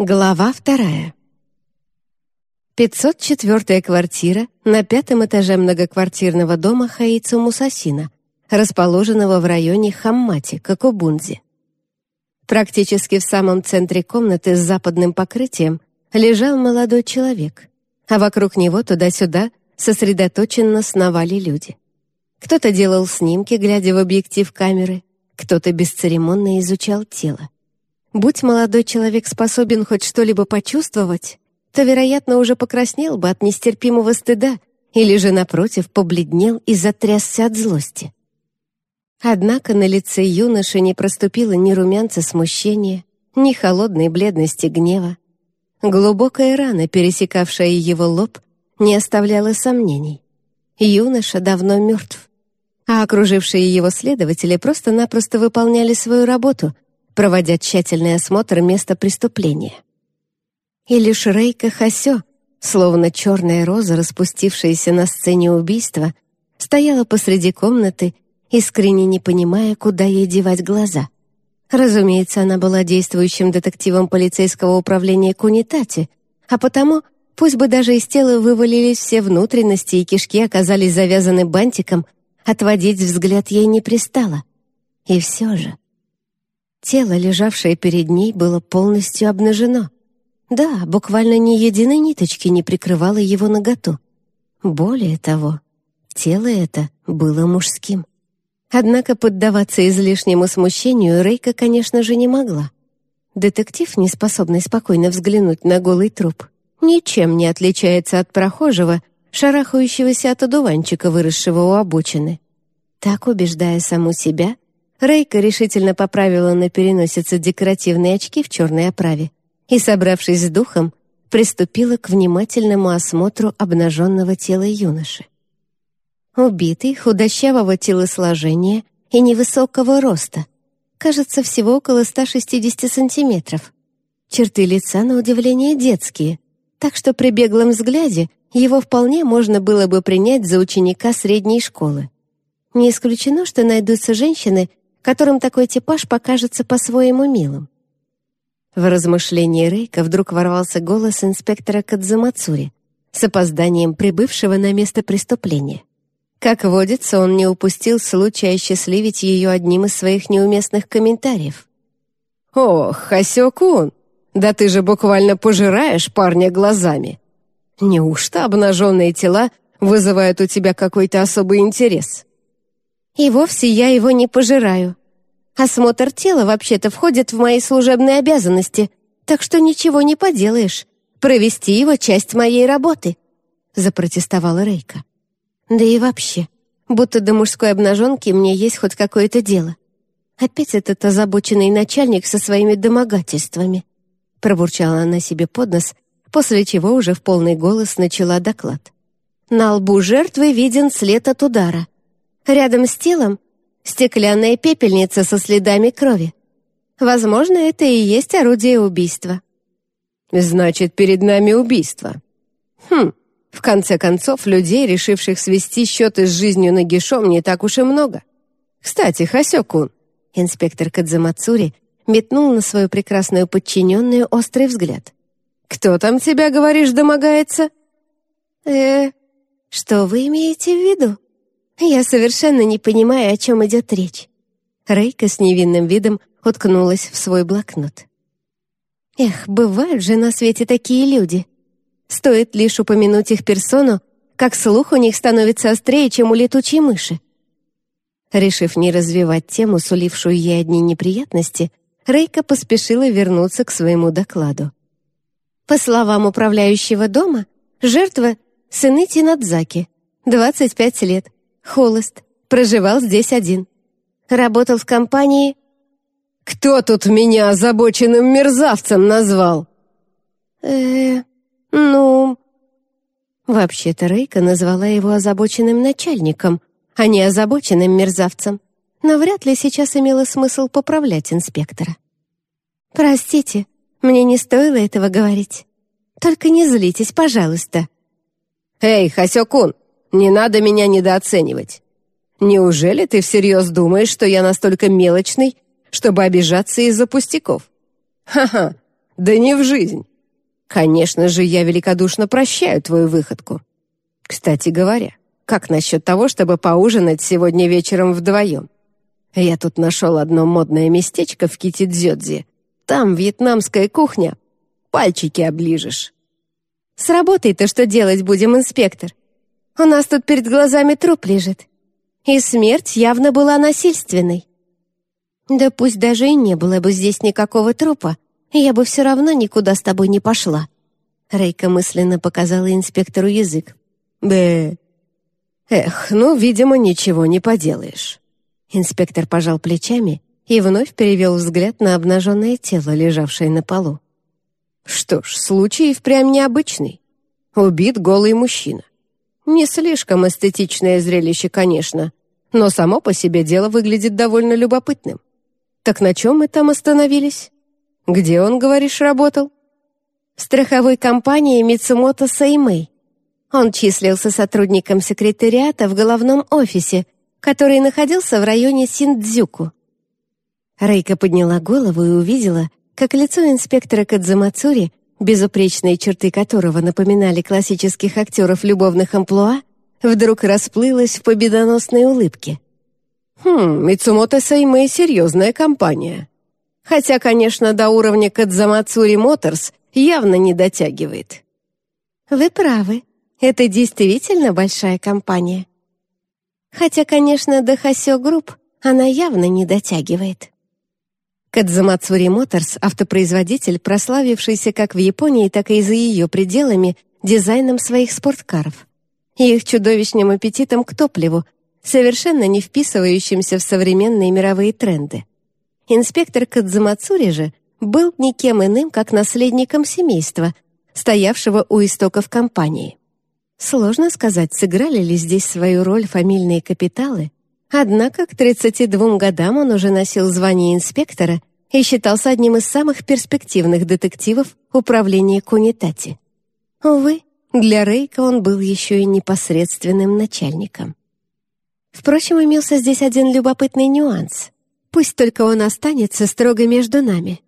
Глава вторая. 504-я квартира на пятом этаже многоквартирного дома Хаицу Мусасина, расположенного в районе Хаммати, Кокубунзи. Практически в самом центре комнаты с западным покрытием лежал молодой человек, а вокруг него туда-сюда сосредоточенно сновали люди. Кто-то делал снимки, глядя в объектив камеры, кто-то бесцеремонно изучал тело. Будь молодой человек способен хоть что-либо почувствовать, то, вероятно, уже покраснел бы от нестерпимого стыда или же, напротив, побледнел и затрясся от злости. Однако на лице юноши не проступило ни румянца смущения, ни холодной бледности гнева. Глубокая рана, пересекавшая его лоб, не оставляла сомнений. Юноша давно мертв, а окружившие его следователи просто-напросто выполняли свою работу — проводя тщательный осмотр места преступления. И лишь Рейка Хасё, словно черная роза, распустившаяся на сцене убийства, стояла посреди комнаты, искренне не понимая, куда ей девать глаза. Разумеется, она была действующим детективом полицейского управления Кунитати, а потому, пусть бы даже из тела вывалились все внутренности и кишки оказались завязаны бантиком, отводить взгляд ей не пристало. И все же... Тело, лежавшее перед ней, было полностью обнажено. Да, буквально ни единой ниточки не прикрывало его наготу. Более того, тело это было мужским. Однако поддаваться излишнему смущению Рейка, конечно же, не могла. Детектив, не способный спокойно взглянуть на голый труп, ничем не отличается от прохожего, шарахающегося от одуванчика, выросшего у обочины. Так, убеждая саму себя, Рейка решительно поправила на переносице декоративные очки в черной оправе и, собравшись с духом, приступила к внимательному осмотру обнаженного тела юноши. Убитый, худощавого телосложения и невысокого роста, кажется, всего около 160 сантиметров. Черты лица, на удивление, детские, так что при беглом взгляде его вполне можно было бы принять за ученика средней школы. Не исключено, что найдутся женщины, которым такой типаж покажется по-своему милым. В размышлении Рейка вдруг ворвался голос инспектора Кадзамацури, с опозданием прибывшего на место преступления. Как водится, он не упустил случая осчастливить ее одним из своих неуместных комментариев. «Ох, Хасёкун, да ты же буквально пожираешь парня глазами! Неужто обнаженные тела вызывают у тебя какой-то особый интерес?» «И вовсе я его не пожираю», Осмотр тела вообще-то входит в мои служебные обязанности, так что ничего не поделаешь. Провести его — часть моей работы», — запротестовала Рейка. «Да и вообще, будто до мужской обнаженки мне есть хоть какое-то дело. Опять этот озабоченный начальник со своими домогательствами», — пробурчала она себе под нос, после чего уже в полный голос начала доклад. На лбу жертвы виден след от удара. Рядом с телом стеклянная пепельница со следами крови. Возможно, это и есть орудие убийства. Значит, перед нами убийство. Хм, в конце концов, людей, решивших свести счеты с жизнью нагишом, не так уж и много. Кстати, Хасёкун, инспектор Кадзамацури метнул на свою прекрасную подчиненную острый взгляд. «Кто там тебя, говоришь, домогается?» «Э, что вы имеете в виду?» Я совершенно не понимаю, о чем идет речь. Рейка с невинным видом уткнулась в свой блокнот. Эх, бывают же на свете такие люди. Стоит лишь упомянуть их персону, как слух у них становится острее, чем у летучей мыши. Решив не развивать тему, сулившую ей одни неприятности, Рейка поспешила вернуться к своему докладу. По словам управляющего дома, жертва — сыны Тинадзаки, 25 лет, Холост. Проживал здесь один. Работал в компании... «Кто тут меня озабоченным мерзавцем назвал?» э ну...» Вообще-то Рейка назвала его озабоченным начальником, а не озабоченным мерзавцем. Но вряд ли сейчас имело смысл поправлять инспектора. «Простите, мне не стоило этого говорить. Только не злитесь, пожалуйста». «Эй, Хасёкун, не надо меня недооценивать. Неужели ты всерьез думаешь, что я настолько мелочный, чтобы обижаться из-за пустяков? Ха-ха, Да не в жизнь. Конечно же, я великодушно прощаю твою выходку. Кстати говоря, как насчет того, чтобы поужинать сегодня вечером вдвоем? Я тут нашел одно модное местечко в Китидзёдзи. Там вьетнамская кухня. Пальчики оближешь. С работой-то что делать будем, инспектор? У нас тут перед глазами труп лежит. И смерть явно была насильственной. Да пусть даже и не было бы здесь никакого трупа, я бы все равно никуда с тобой не пошла. Рейка мысленно показала инспектору язык. Бэ. Эх, ну, видимо, ничего не поделаешь. Инспектор пожал плечами и вновь перевел взгляд на обнаженное тело, лежавшее на полу. Что ж, случай впрямь необычный. Убит голый мужчина. Не слишком эстетичное зрелище, конечно, но само по себе дело выглядит довольно любопытным. Так на чем мы там остановились? Где он, говоришь, работал? В страховой компании Мицумото Саймэй. Он числился сотрудником секретариата в головном офисе, который находился в районе Синдзюку. Рейка подняла голову и увидела, как лицо инспектора Кадзамацури, безупречные черты которого напоминали классических актеров любовных амплуа, вдруг расплылось в победоносной улыбке. «Хм, Мицумото Саймэй — серьезная компания. Хотя, конечно, до уровня Кадзамацури Моторс явно не дотягивает». «Вы правы», это действительно большая компания. Хотя, конечно, до Хасё Групп она явно не дотягивает. Кадзамацури Моторс — автопроизводитель, прославившийся как в Японии, так и за ее пределами дизайном своих спорткаров и их чудовищным аппетитом к топливу, совершенно не вписывающимся в современные мировые тренды. Инспектор Кадзамацури же был никем иным, как наследником семейства, стоявшего у истоков компании. Сложно сказать, сыграли ли здесь свою роль фамильные капиталы, однако к 32 годам он уже носил звание инспектора и считался одним из самых перспективных детективов управления Кунитати. Увы, для Рейка он был еще и непосредственным начальником. Впрочем, имелся здесь один любопытный нюанс. Пусть только он останется строго между нами.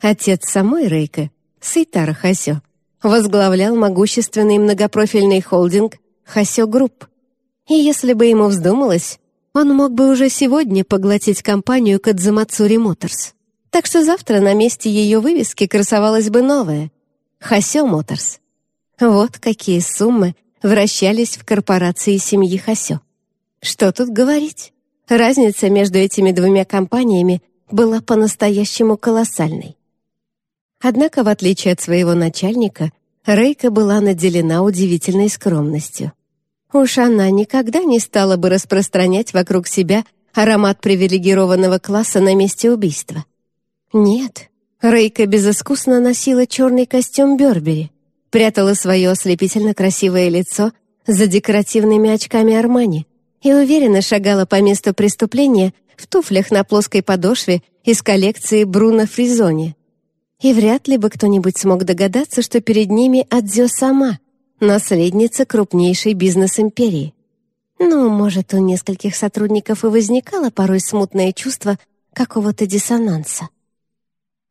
Отец самой Рейка, Сейтаро Хасё, возглавлял могущественный многопрофильный холдинг «Хасё Групп». И если бы ему вздумалось, он мог бы уже сегодня поглотить компанию Кадзамацури Моторс. Так что завтра на месте ее вывески красовалась бы новая «Хасё Моторс». Вот какие суммы вращались в корпорации семьи Хасё. Что тут говорить? Разница между этими двумя компаниями была по-настоящему колоссальной. Однако, в отличие от своего начальника, Рейка была наделена удивительной скромностью. Уж она никогда не стала бы распространять вокруг себя аромат привилегированного класса на месте убийства. Нет, Рейка безыскусно носила черный костюм Бербери, прятала свое ослепительно красивое лицо за декоративными очками Армани и уверенно шагала по месту преступления в туфлях на плоской подошве из коллекции Бруно Фризони — и вряд ли бы кто-нибудь смог догадаться, что перед ними Адзё сама, наследница крупнейшей бизнес-империи. Ну, может, у нескольких сотрудников и возникало порой смутное чувство какого-то диссонанса.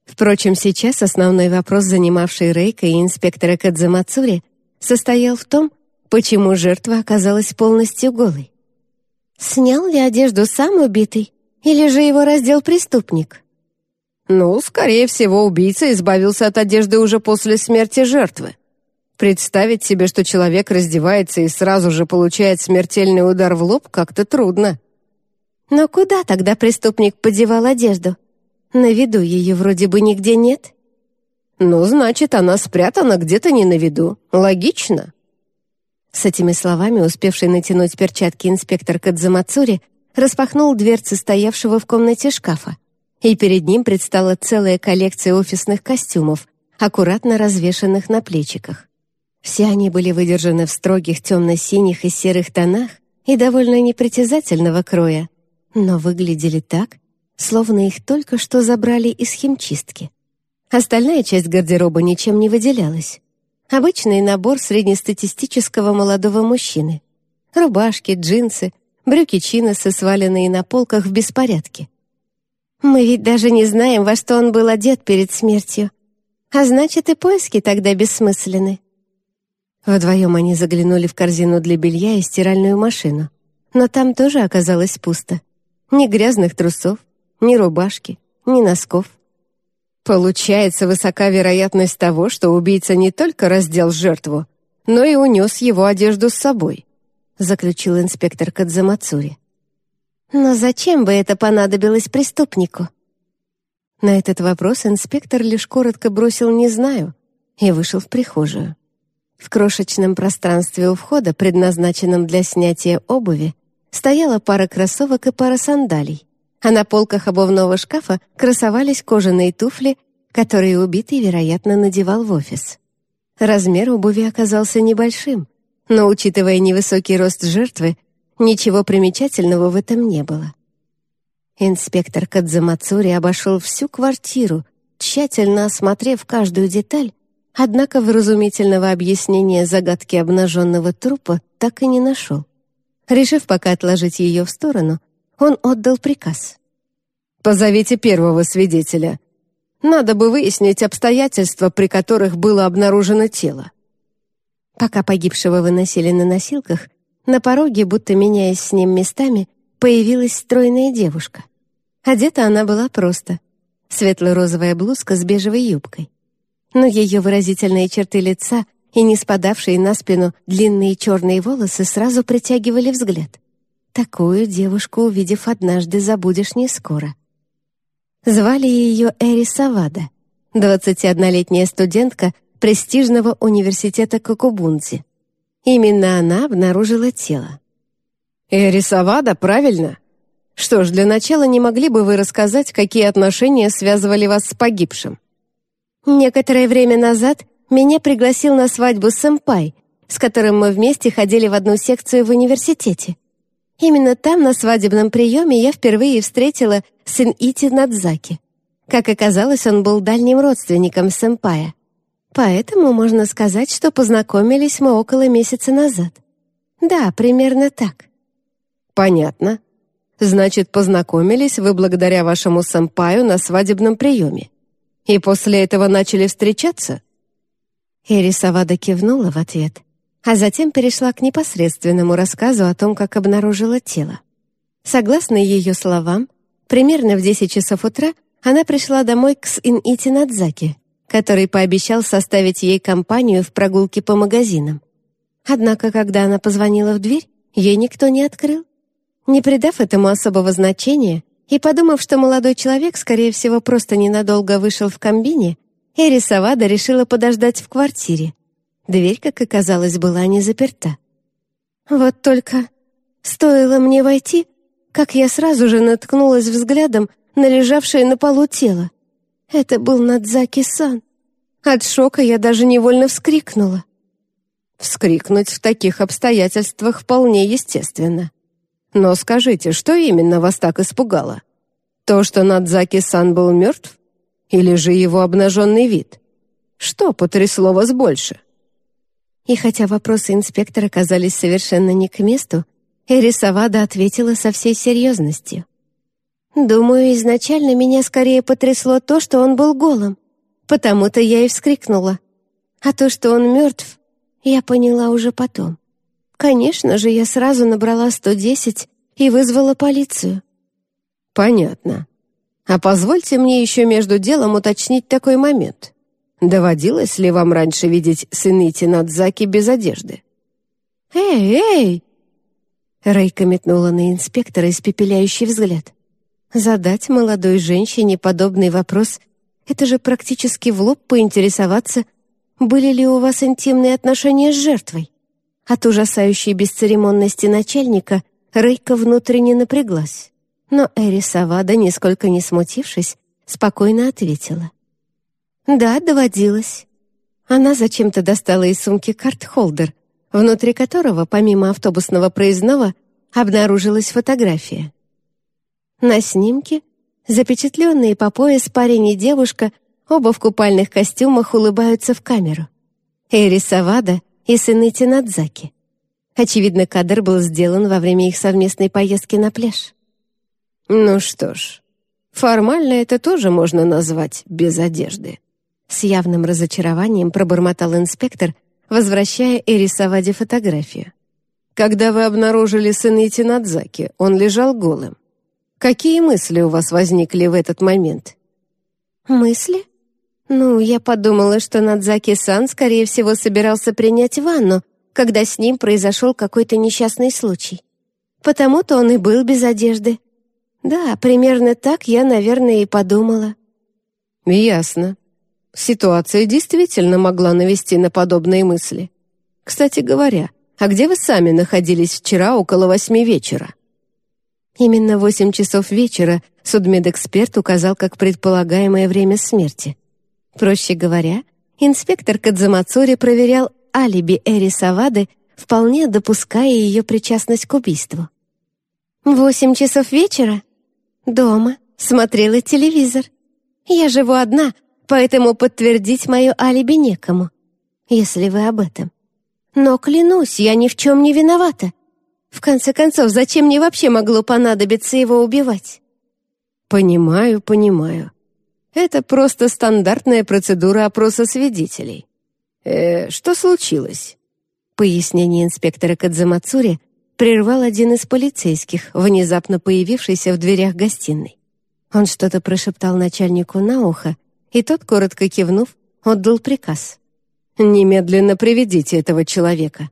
Впрочем, сейчас основной вопрос, занимавший Рейка и инспектора Кадзамацури, состоял в том, почему жертва оказалась полностью голой. Снял ли одежду сам убитый, или же его раздел преступник? Ну, скорее всего, убийца избавился от одежды уже после смерти жертвы. Представить себе, что человек раздевается и сразу же получает смертельный удар в лоб, как-то трудно. Но куда тогда преступник подевал одежду? На виду ее вроде бы нигде нет. Ну, значит, она спрятана где-то не на виду. Логично. С этими словами, успевший натянуть перчатки инспектор Кадзамацури распахнул дверцы стоявшего в комнате шкафа и перед ним предстала целая коллекция офисных костюмов, аккуратно развешанных на плечиках. Все они были выдержаны в строгих темно-синих и серых тонах и довольно непритязательного кроя, но выглядели так, словно их только что забрали из химчистки. Остальная часть гардероба ничем не выделялась. Обычный набор среднестатистического молодого мужчины. Рубашки, джинсы, брюки-чиносы, сваленные на полках в беспорядке. Мы ведь даже не знаем, во что он был одет перед смертью. А значит, и поиски тогда бессмысленны. Вдвоем они заглянули в корзину для белья и стиральную машину. Но там тоже оказалось пусто. Ни грязных трусов, ни рубашки, ни носков. Получается, высока вероятность того, что убийца не только раздел жертву, но и унес его одежду с собой, заключил инспектор Кадзамацури. Но зачем бы это понадобилось преступнику? На этот вопрос инспектор лишь коротко бросил «не знаю» и вышел в прихожую. В крошечном пространстве у входа, предназначенном для снятия обуви, стояла пара кроссовок и пара сандалий, а на полках обувного шкафа красовались кожаные туфли, которые убитый, вероятно, надевал в офис. Размер обуви оказался небольшим, но, учитывая невысокий рост жертвы, ничего примечательного в этом не было. Инспектор Кадзамацури обошел всю квартиру, тщательно осмотрев каждую деталь, однако вразумительного объяснения загадки обнаженного трупа так и не нашел. Решив пока отложить ее в сторону, он отдал приказ. «Позовите первого свидетеля. Надо бы выяснить обстоятельства, при которых было обнаружено тело». Пока погибшего выносили на носилках, на пороге, будто меняясь с ним местами, появилась стройная девушка. Одета она была просто. Светло-розовая блузка с бежевой юбкой. Но ее выразительные черты лица и не спадавшие на спину длинные черные волосы сразу притягивали взгляд. Такую девушку, увидев однажды, забудешь не скоро. Звали ее Эри Савада, 21-летняя студентка престижного университета Кокубунзи. Именно она обнаружила тело. «Эри Савада, правильно? Что ж, для начала не могли бы вы рассказать, какие отношения связывали вас с погибшим?» Некоторое время назад меня пригласил на свадьбу сэмпай, с которым мы вместе ходили в одну секцию в университете. Именно там, на свадебном приеме, я впервые встретила сын Ити Надзаки. Как оказалось, он был дальним родственником сэмпая. Поэтому можно сказать, что познакомились мы около месяца назад. Да, примерно так. Понятно. Значит, познакомились вы благодаря вашему сэмпаю на свадебном приеме. И после этого начали встречаться? Эрисавада кивнула в ответ, а затем перешла к непосредственному рассказу о том, как обнаружила тело. Согласно ее словам, примерно в 10 часов утра она пришла домой к Син-Ити Надзаки, который пообещал составить ей компанию в прогулке по магазинам. Однако, когда она позвонила в дверь, ей никто не открыл. Не придав этому особого значения и подумав, что молодой человек, скорее всего, просто ненадолго вышел в комбине, Эри Савада решила подождать в квартире. Дверь, как оказалось, была не заперта. Вот только стоило мне войти, как я сразу же наткнулась взглядом на лежавшее на полу тело. Это был Надзаки-сан. От шока я даже невольно вскрикнула. Вскрикнуть в таких обстоятельствах вполне естественно. Но скажите, что именно вас так испугало? То, что Надзаки-сан был мертв? Или же его обнаженный вид? Что потрясло вас больше? И хотя вопросы инспектора казались совершенно не к месту, Эрисавада ответила со всей серьезностью. «Думаю, изначально меня скорее потрясло то, что он был голым. Потому-то я и вскрикнула. А то, что он мертв, я поняла уже потом. Конечно же, я сразу набрала 110 и вызвала полицию. Понятно. А позвольте мне еще между делом уточнить такой момент. Доводилось ли вам раньше видеть Сынити Надзаки без одежды? «Эй, эй!» Рейка метнула на инспектора испепеляющий взгляд. Задать молодой женщине подобный вопрос — это же практически в лоб поинтересоваться, были ли у вас интимные отношения с жертвой. От ужасающей бесцеремонности начальника Рейка внутренне напряглась. Но Эри Савада, нисколько не смутившись, спокойно ответила. «Да, доводилось». Она зачем-то достала из сумки карт-холдер, внутри которого, помимо автобусного проездного, обнаружилась фотография. На снимке запечатленные по пояс парень и девушка оба в купальных костюмах улыбаются в камеру. Эри Савада и сыны Тинадзаки. Очевидно, кадр был сделан во время их совместной поездки на пляж. Ну что ж, формально это тоже можно назвать без одежды. С явным разочарованием пробормотал инспектор, возвращая Эрисаваде фотографию. «Когда вы обнаружили сына Итинадзаки, он лежал голым. Какие мысли у вас возникли в этот момент?» «Мысли? Ну, я подумала, что Надзаки-сан, скорее всего, собирался принять ванну, когда с ним произошел какой-то несчастный случай. Потому-то он и был без одежды. Да, примерно так я, наверное, и подумала». «Ясно. Ситуация действительно могла навести на подобные мысли. Кстати говоря, а где вы сами находились вчера около восьми вечера?» Именно восемь часов вечера судмедэксперт указал как предполагаемое время смерти. Проще говоря, инспектор Кадзамацури проверял алиби Эри Савады, вполне допуская ее причастность к убийству. «Восемь часов вечера? Дома. Смотрела телевизор. Я живу одна, поэтому подтвердить мое алиби некому, если вы об этом. Но клянусь, я ни в чем не виновата. В конце концов, зачем мне вообще могло понадобиться его убивать? Понимаю, понимаю. Это просто стандартная процедура опроса свидетелей. Э, что случилось? Пояснение инспектора Кадзамацури прервал один из полицейских, внезапно появившийся в дверях гостиной. Он что-то прошептал начальнику на ухо, и тот, коротко кивнув, отдал приказ. «Немедленно приведите этого человека».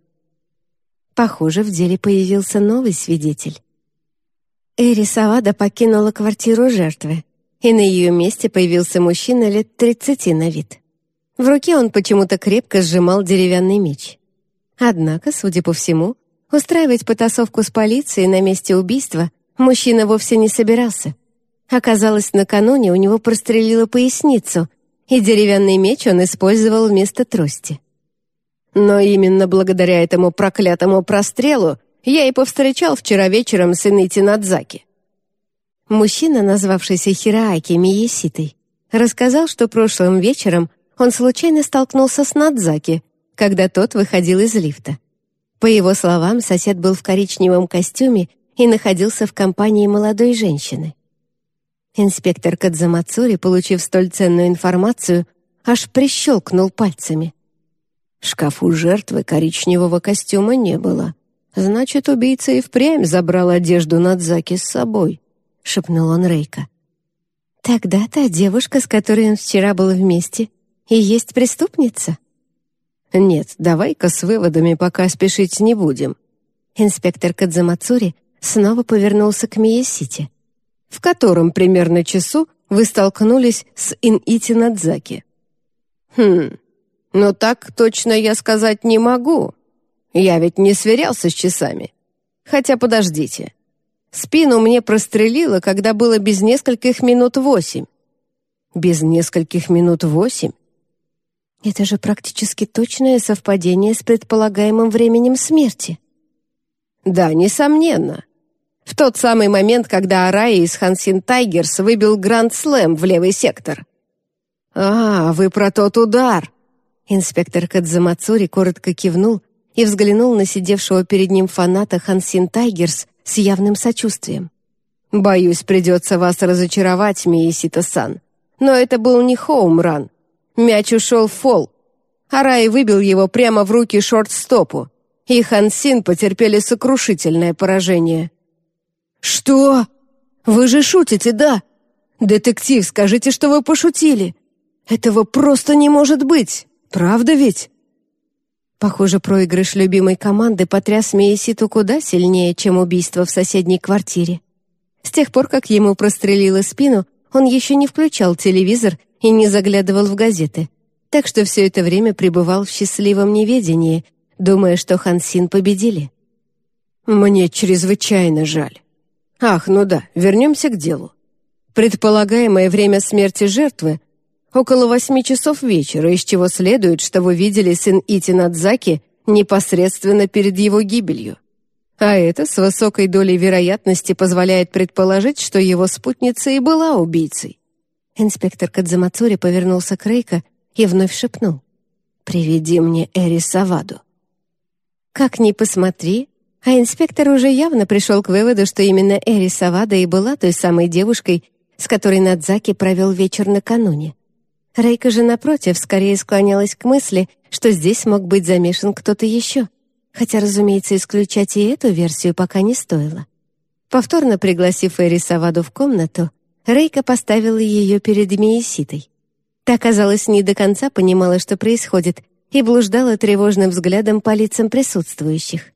Похоже, в деле появился новый свидетель. Эри Савада покинула квартиру жертвы, и на ее месте появился мужчина лет тридцати на вид. В руке он почему-то крепко сжимал деревянный меч. Однако, судя по всему, устраивать потасовку с полицией на месте убийства мужчина вовсе не собирался — Оказалось, накануне у него прострелило поясницу, и деревянный меч он использовал вместо трости. Но именно благодаря этому проклятому прострелу я и повстречал вчера вечером сына Тинадзаки. Мужчина, назвавшийся Хирааки Миеситой, рассказал, что прошлым вечером он случайно столкнулся с Надзаки, когда тот выходил из лифта. По его словам, сосед был в коричневом костюме и находился в компании молодой женщины. Инспектор Кадзамацури, получив столь ценную информацию, аж прищелкнул пальцами. Шкафу жертвы коричневого костюма не было. Значит, убийца и впрямь забрал одежду Надзаки с собой, — шепнул он Рейка. Тогда та девушка, с которой он вчера был вместе, и есть преступница? Нет, давай-ка с выводами пока спешить не будем. Инспектор Кадзамацури снова повернулся к Миясити в котором примерно часу вы столкнулись с Инити Надзаки. Хм, но так точно я сказать не могу. Я ведь не сверялся с часами. Хотя подождите. Спину мне прострелило, когда было без нескольких минут восемь. Без нескольких минут восемь? Это же практически точное совпадение с предполагаемым временем смерти. Да, несомненно. В тот самый момент, когда Араи из Хансин Тайгерс выбил Гранд-слэм в левый сектор. «А, вы про тот удар!» Инспектор Кадзамацури коротко кивнул и взглянул на сидевшего перед ним фаната Хансин Тайгерс с явным сочувствием. «Боюсь, придется вас разочаровать, Миисита-сан. Но это был не хоум-ран. Мяч ушел в фол. Араи выбил его прямо в руки шорт-стопу, и Хансин потерпели сокрушительное поражение. «Что? Вы же шутите, да? Детектив, скажите, что вы пошутили. Этого просто не может быть, правда ведь?» Похоже, проигрыш любимой команды потряс Мейситу куда сильнее, чем убийство в соседней квартире. С тех пор, как ему прострелило спину, он еще не включал телевизор и не заглядывал в газеты, так что все это время пребывал в счастливом неведении, думая, что Хансин победили. «Мне чрезвычайно жаль. Ах, ну да, вернемся к делу. Предполагаемое время смерти жертвы — около восьми часов вечера, из чего следует, что вы видели сын Ити Надзаки непосредственно перед его гибелью. А это с высокой долей вероятности позволяет предположить, что его спутница и была убийцей. Инспектор Кадзамацури повернулся к Рейко и вновь шепнул. «Приведи мне Эри Саваду». Как ни посмотри, а инспектор уже явно пришел к выводу, что именно Эри Савада и была той самой девушкой, с которой Надзаки провел вечер накануне. Рейка же, напротив, скорее склонялась к мысли, что здесь мог быть замешан кто-то еще, хотя, разумеется, исключать и эту версию пока не стоило. Повторно пригласив Эри Саваду в комнату, Рейка поставила ее перед Миеситой. Та, казалось, не до конца понимала, что происходит, и блуждала тревожным взглядом по лицам присутствующих.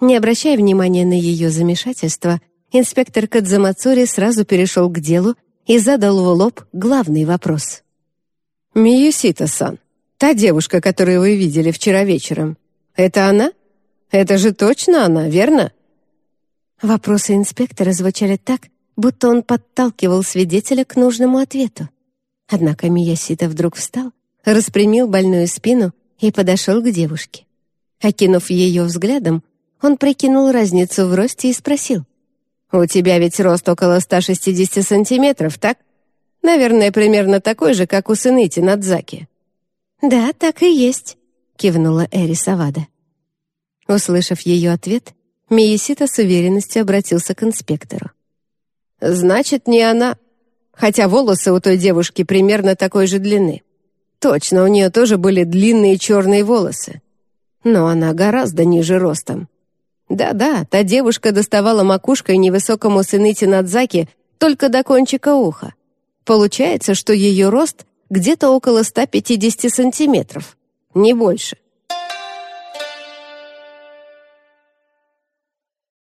Не обращая внимания на ее замешательство, инспектор Кадзамацури сразу перешел к делу и задал в лоб главный вопрос. «Миюсита-сан, та девушка, которую вы видели вчера вечером, это она? Это же точно она, верно?» Вопросы инспектора звучали так, будто он подталкивал свидетеля к нужному ответу. Однако Миясита вдруг встал, распрямил больную спину и подошел к девушке. Окинув ее взглядом, он прикинул разницу в росте и спросил. «У тебя ведь рост около 160 сантиметров, так? Наверное, примерно такой же, как у Сыныти Надзаки». «Да, так и есть», — кивнула Эри Савада. Услышав ее ответ, Миесита с уверенностью обратился к инспектору. «Значит, не она. Хотя волосы у той девушки примерно такой же длины. Точно, у нее тоже были длинные черные волосы. Но она гораздо ниже ростом. Да-да, та девушка доставала макушкой невысокому сыны Надзаки только до кончика уха. Получается, что ее рост где-то около 150 сантиметров, не больше.